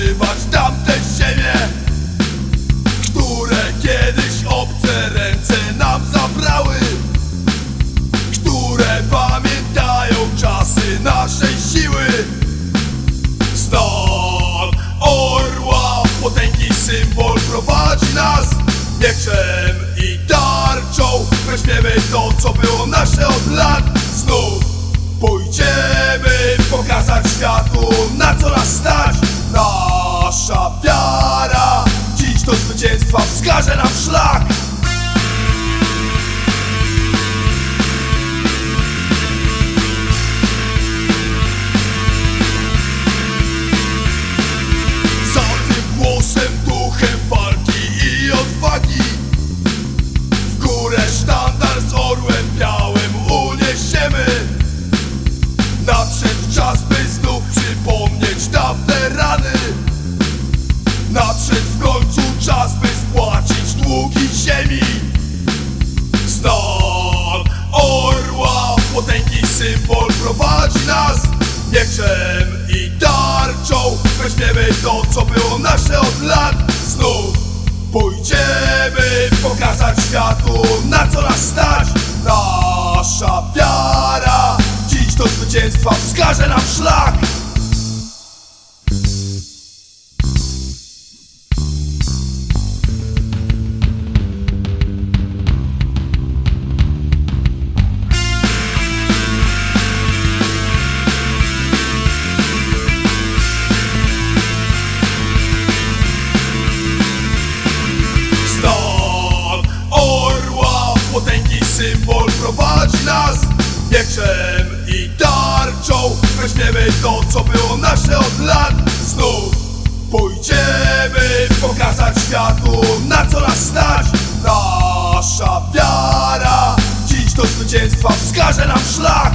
odkrywać tamte ziemie Które kiedyś obce ręce nam zabrały Które pamiętają czasy naszej siły. Stan orła, potęgi symbol prowadzi nas Mieczem i tarczą. Weźmiemy to co było nasze od lat. Znów pójdziemy pokazać światu na zwycięstwa weźmiemy to, co było nasze od lat. Znów pójdziemy pokazać światu, na co nas stać. Nasza wiara dziś do zwycięstwa wskaże nam szlak Mieczem i tarczą. Weźmiemy to, co było nasze od lat. Znów pójdziemy pokazać światu, na co nas stać. Nasza wiara dziś do zwycięstwa wskaże nam szlak